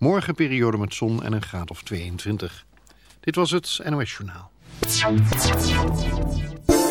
Morgen periode met zon en een graad of 22. Dit was het NOS Journaal.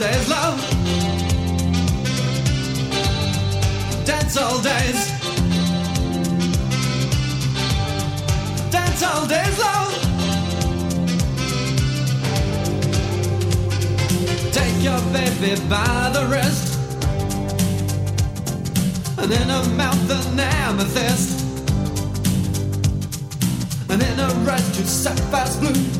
Days, love. Dance all days. Dance all days, love. Take your baby by the wrist. And in her mouth an amethyst and in a red sapphire's blue.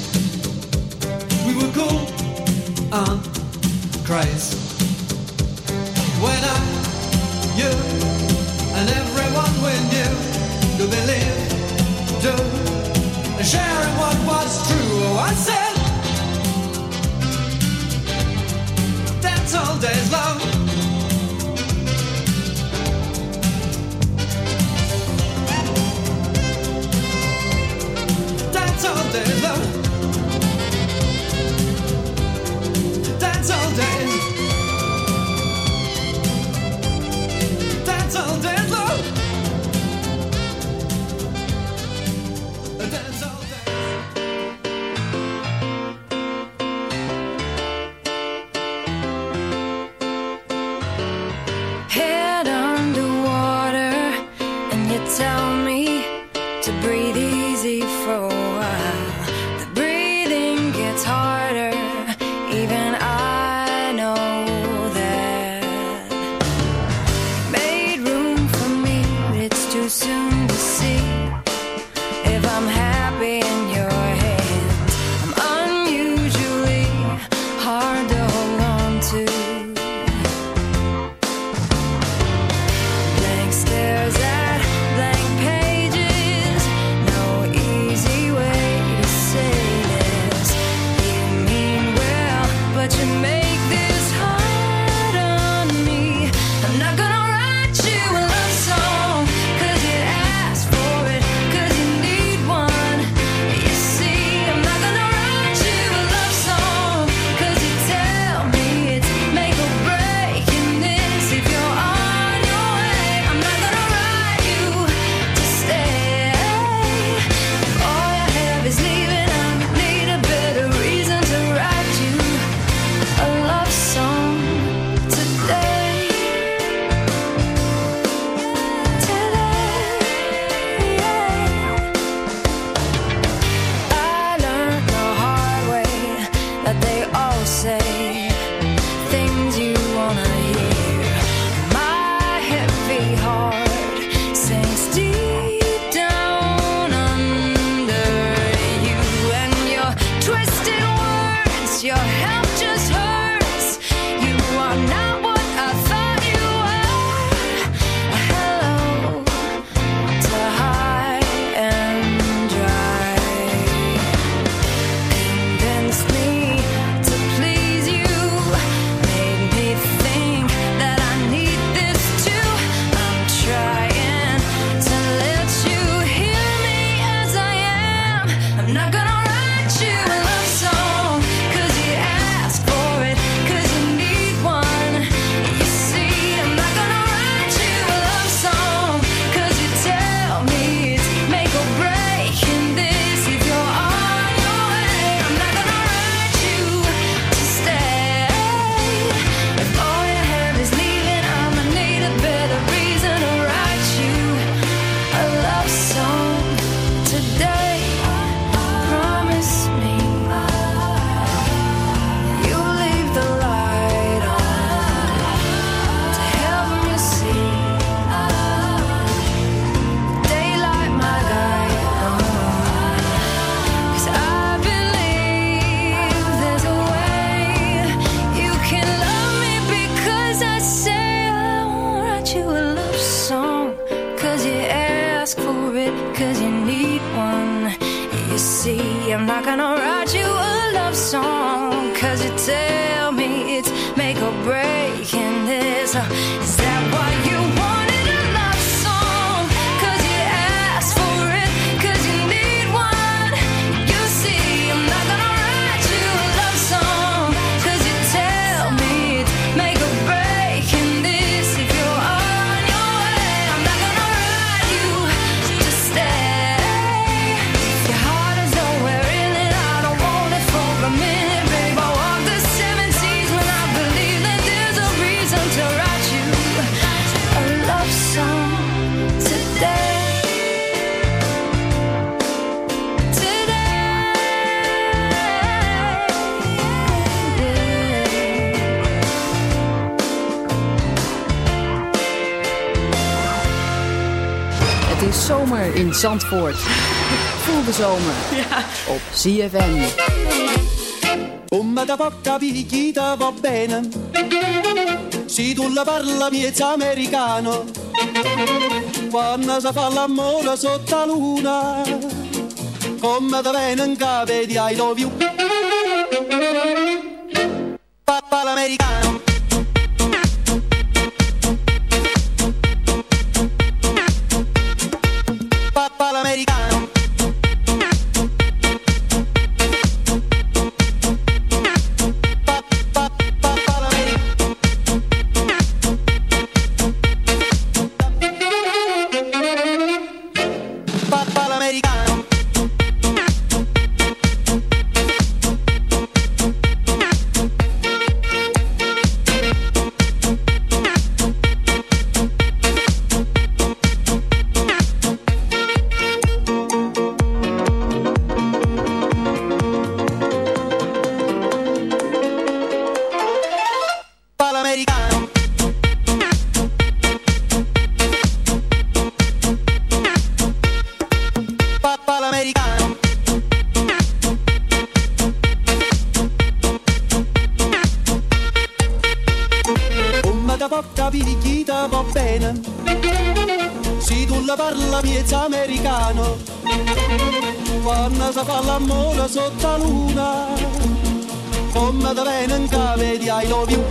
were cool and crazy. When I, you, and everyone we knew to believe, do, sharing what was true. Oh, I said, that's all days long. That's all days long. all day. Zandvoort. Voel de zomer ja. op CFM. Come da poca picchita va bene Si tu la parla miezza americano Quando si fa l'amore sotto luna Come da venen di I love luna Come da venenca vedi I love you.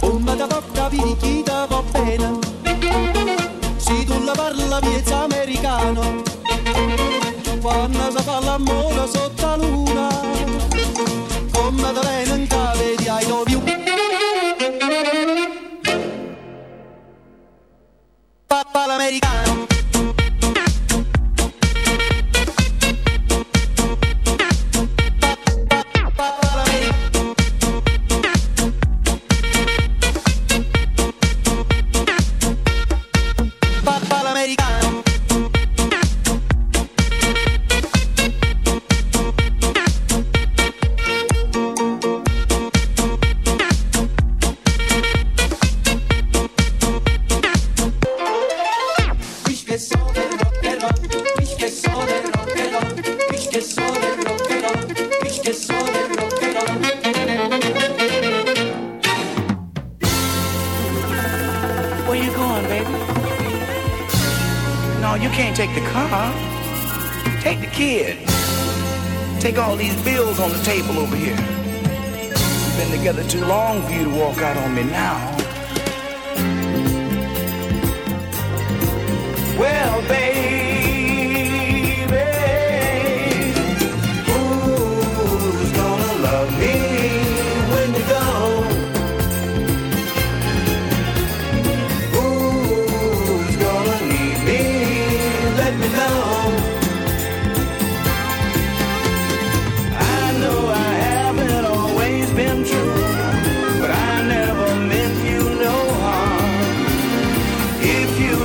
Come da bocca pirichita va bene Si tu la parla piezza americano. Quando si fa l'amore sotto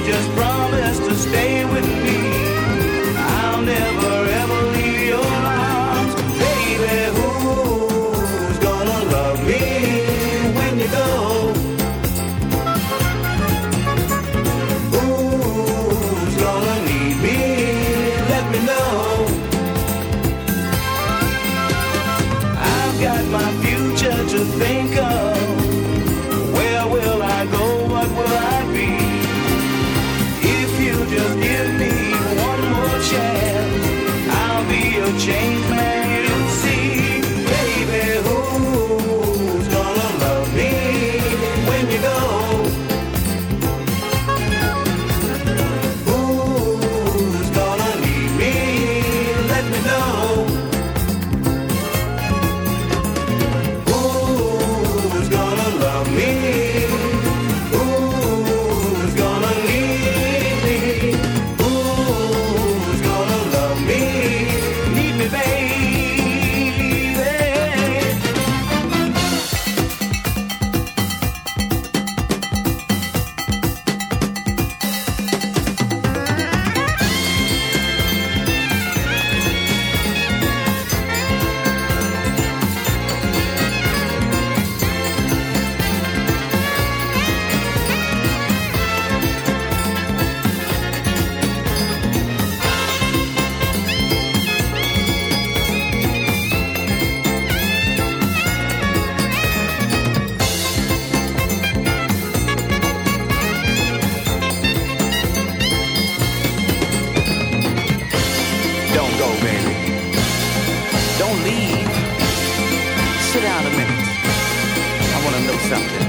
just brought true. leave. Sit down a minute. I want to know something.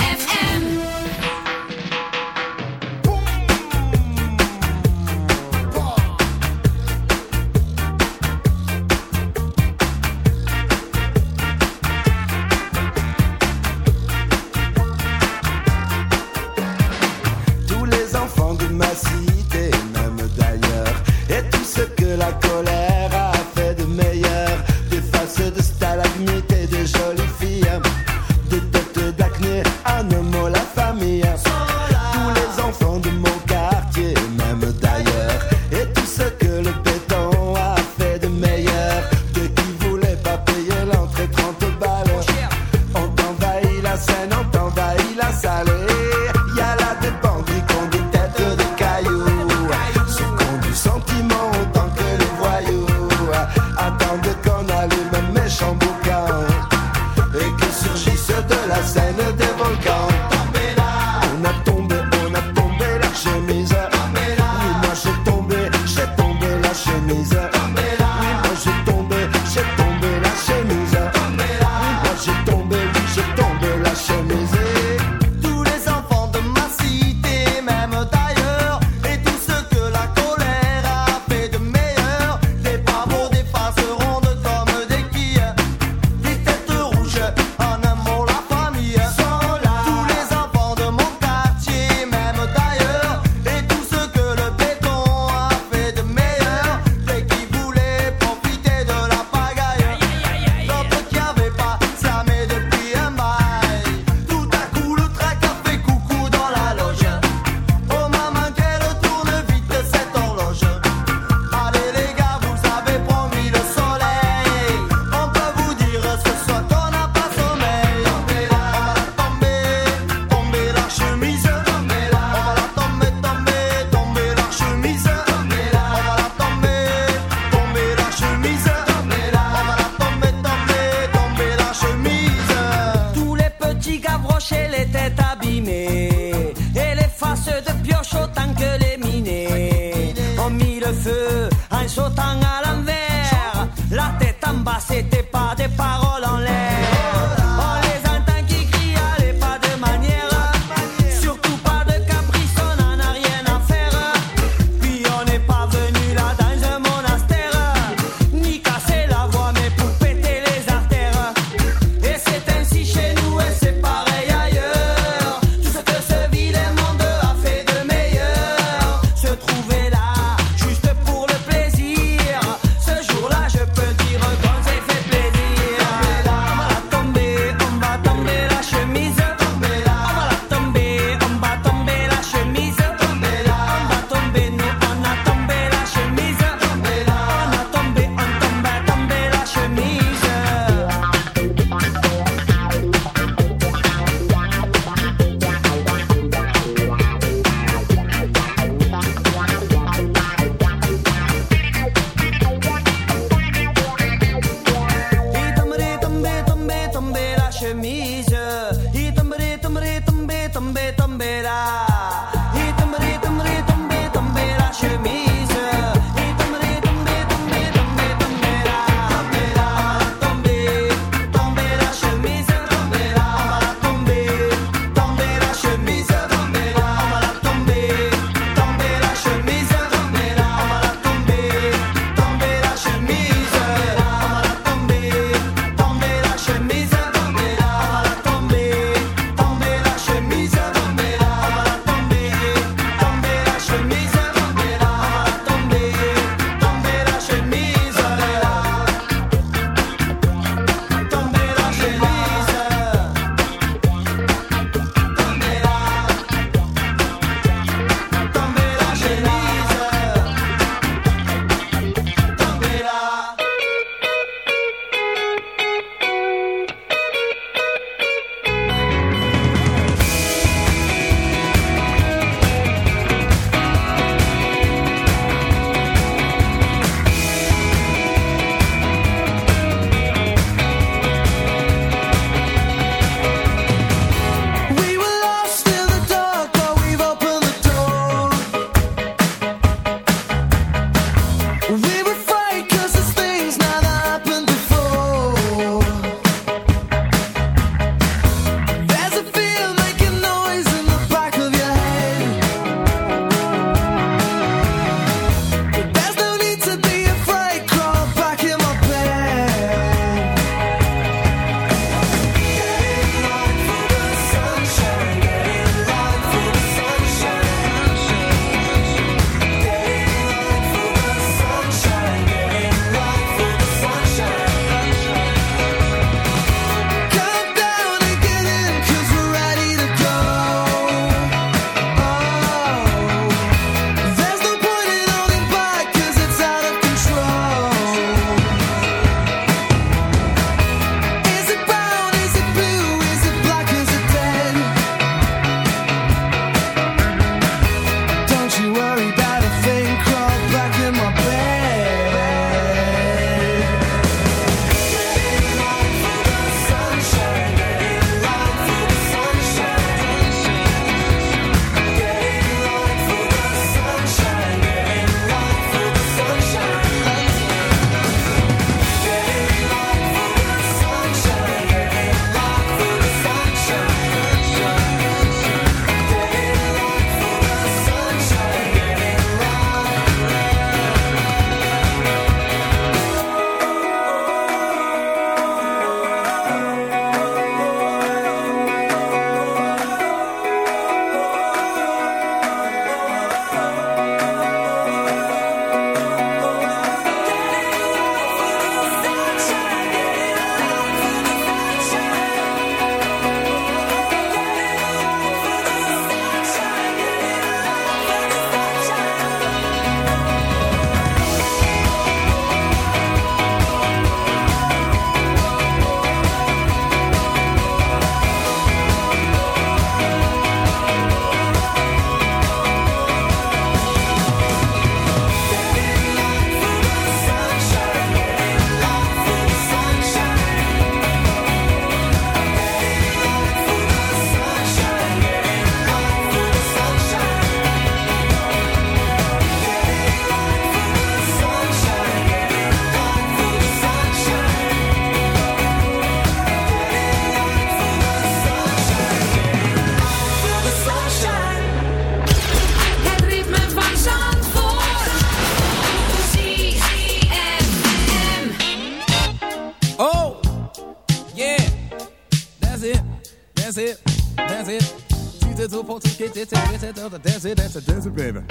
it does a desert, that's a desert, baby.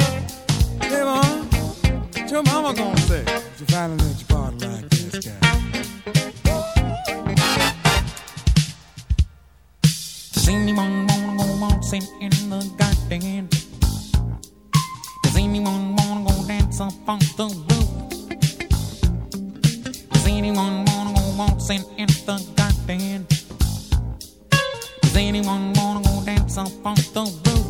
Hey, mom, what your mama gonna say? She finally let you party like this guy. Does anyone wanna go waltzing in the garden? Does anyone wanna go dance up on the roof? Does anyone wanna go waltzing in the garden? Does anyone wanna go dance up on the roof?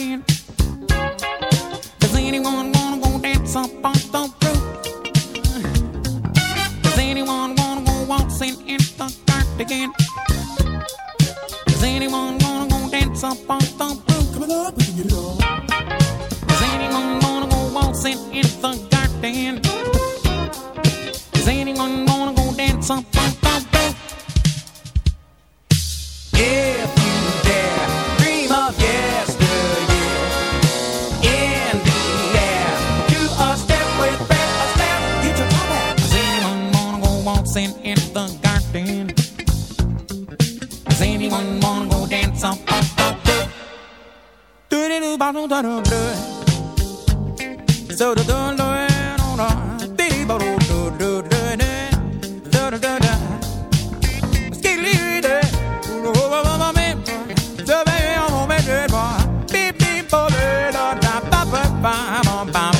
again.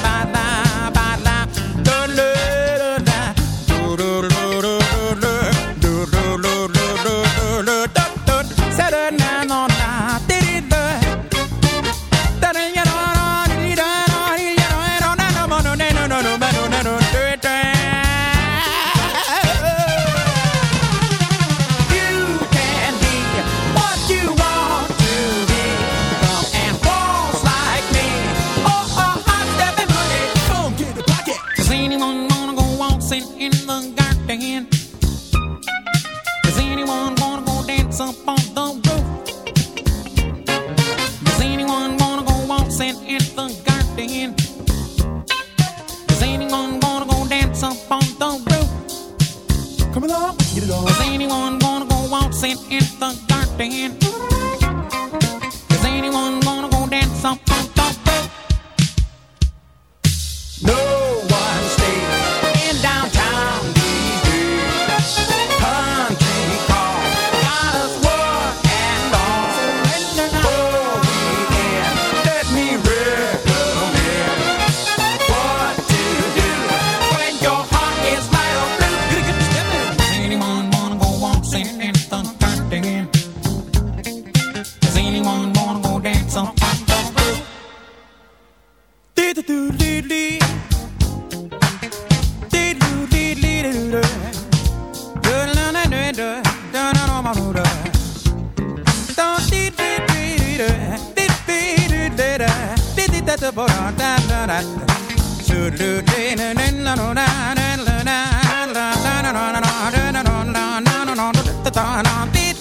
by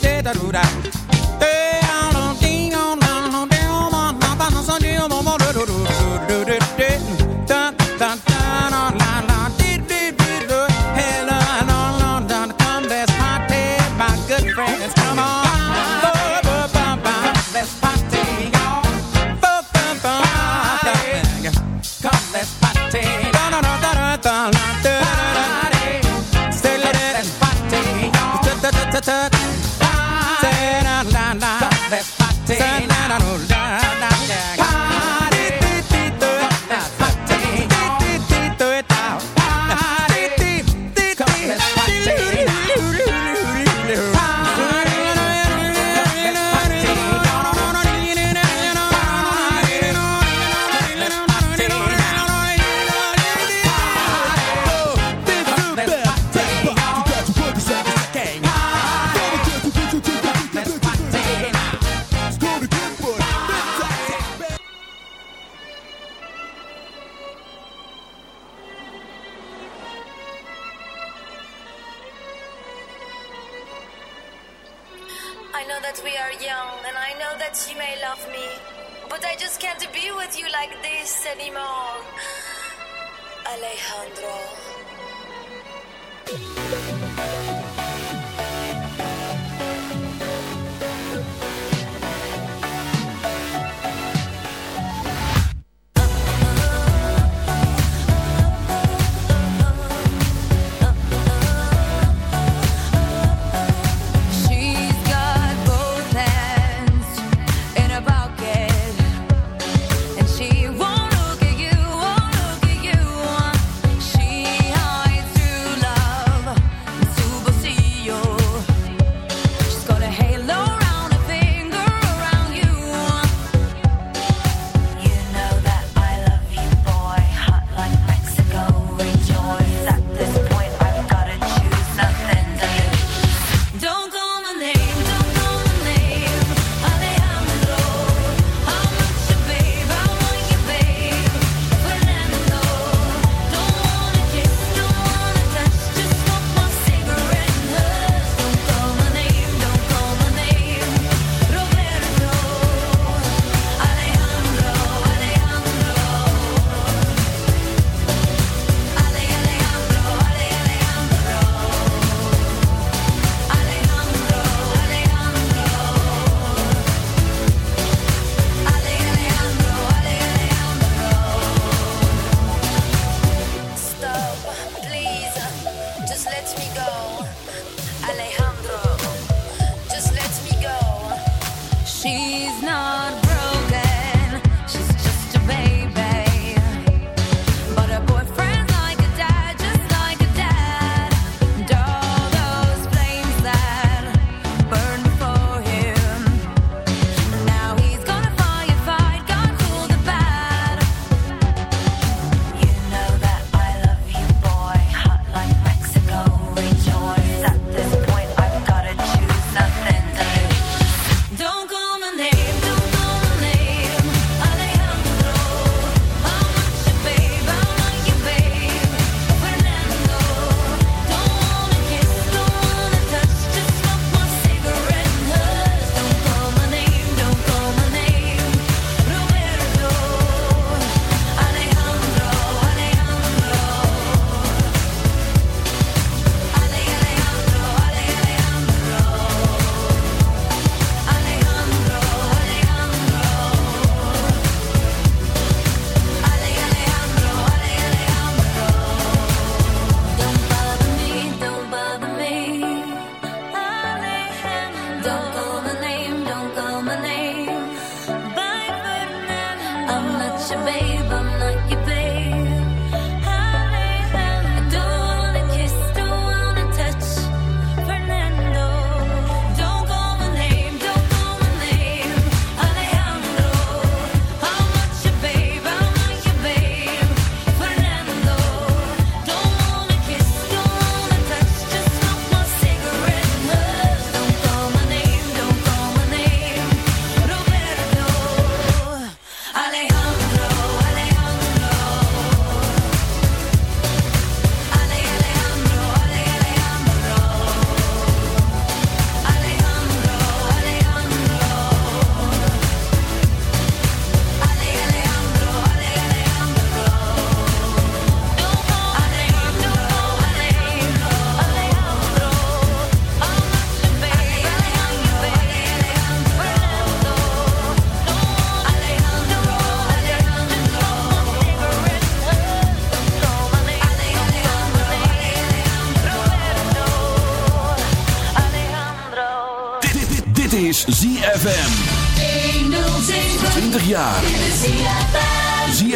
da da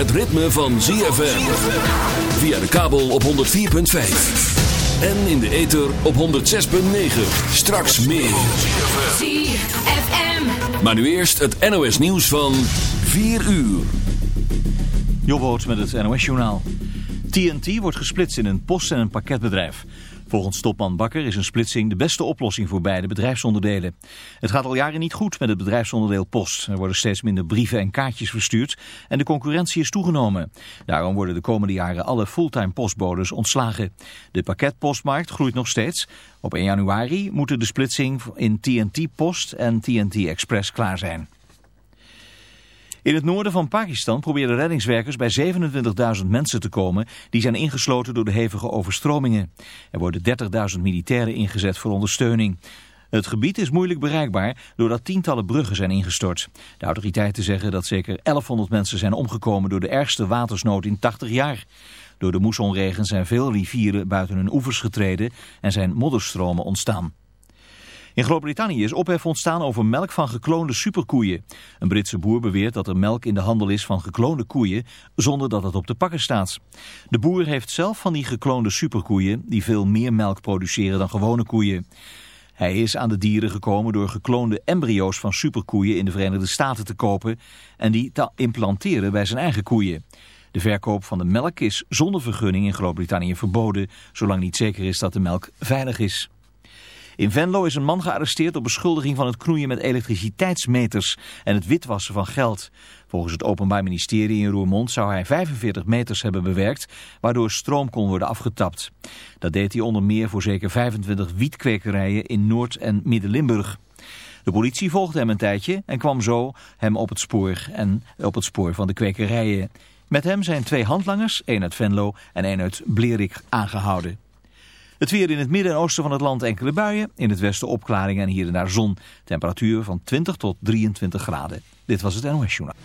Het ritme van ZFM. Via de kabel op 104.5. En in de ether op 106.9. Straks meer. ZFM. Maar nu eerst het NOS nieuws van 4 uur. Jobboot met het NOS journaal. TNT wordt gesplitst in een post- en een pakketbedrijf. Volgens topman Bakker is een splitsing de beste oplossing voor beide bedrijfsonderdelen. Het gaat al jaren niet goed met het bedrijfsonderdeel post. Er worden steeds minder brieven en kaartjes verstuurd en de concurrentie is toegenomen. Daarom worden de komende jaren alle fulltime postbodes ontslagen. De pakketpostmarkt groeit nog steeds. Op 1 januari moeten de splitsing in TNT Post en TNT Express klaar zijn. In het noorden van Pakistan probeerden reddingswerkers bij 27.000 mensen te komen die zijn ingesloten door de hevige overstromingen. Er worden 30.000 militairen ingezet voor ondersteuning. Het gebied is moeilijk bereikbaar doordat tientallen bruggen zijn ingestort. De autoriteiten zeggen dat zeker 1100 mensen zijn omgekomen door de ergste watersnood in 80 jaar. Door de moessonregen zijn veel rivieren buiten hun oevers getreden en zijn modderstromen ontstaan. In Groot-Brittannië is ophef ontstaan over melk van gekloonde superkoeien. Een Britse boer beweert dat er melk in de handel is van gekloonde koeien zonder dat het op de pakken staat. De boer heeft zelf van die gekloonde superkoeien die veel meer melk produceren dan gewone koeien. Hij is aan de dieren gekomen door gekloonde embryo's van superkoeien in de Verenigde Staten te kopen en die te implanteren bij zijn eigen koeien. De verkoop van de melk is zonder vergunning in Groot-Brittannië verboden, zolang niet zeker is dat de melk veilig is. In Venlo is een man gearresteerd op beschuldiging van het knoeien met elektriciteitsmeters en het witwassen van geld. Volgens het Openbaar Ministerie in Roermond zou hij 45 meters hebben bewerkt, waardoor stroom kon worden afgetapt. Dat deed hij onder meer voor zeker 25 wietkwekerijen in Noord- en Midden-Limburg. De politie volgde hem een tijdje en kwam zo hem op het spoor en op het spoor van de kwekerijen. Met hem zijn twee handlangers, één uit Venlo en één uit Blerik, aangehouden. Het weer in het midden en oosten van het land enkele buien. In het westen opklaringen en hier en daar zon. Temperatuur van 20 tot 23 graden. Dit was het NOS Journaal.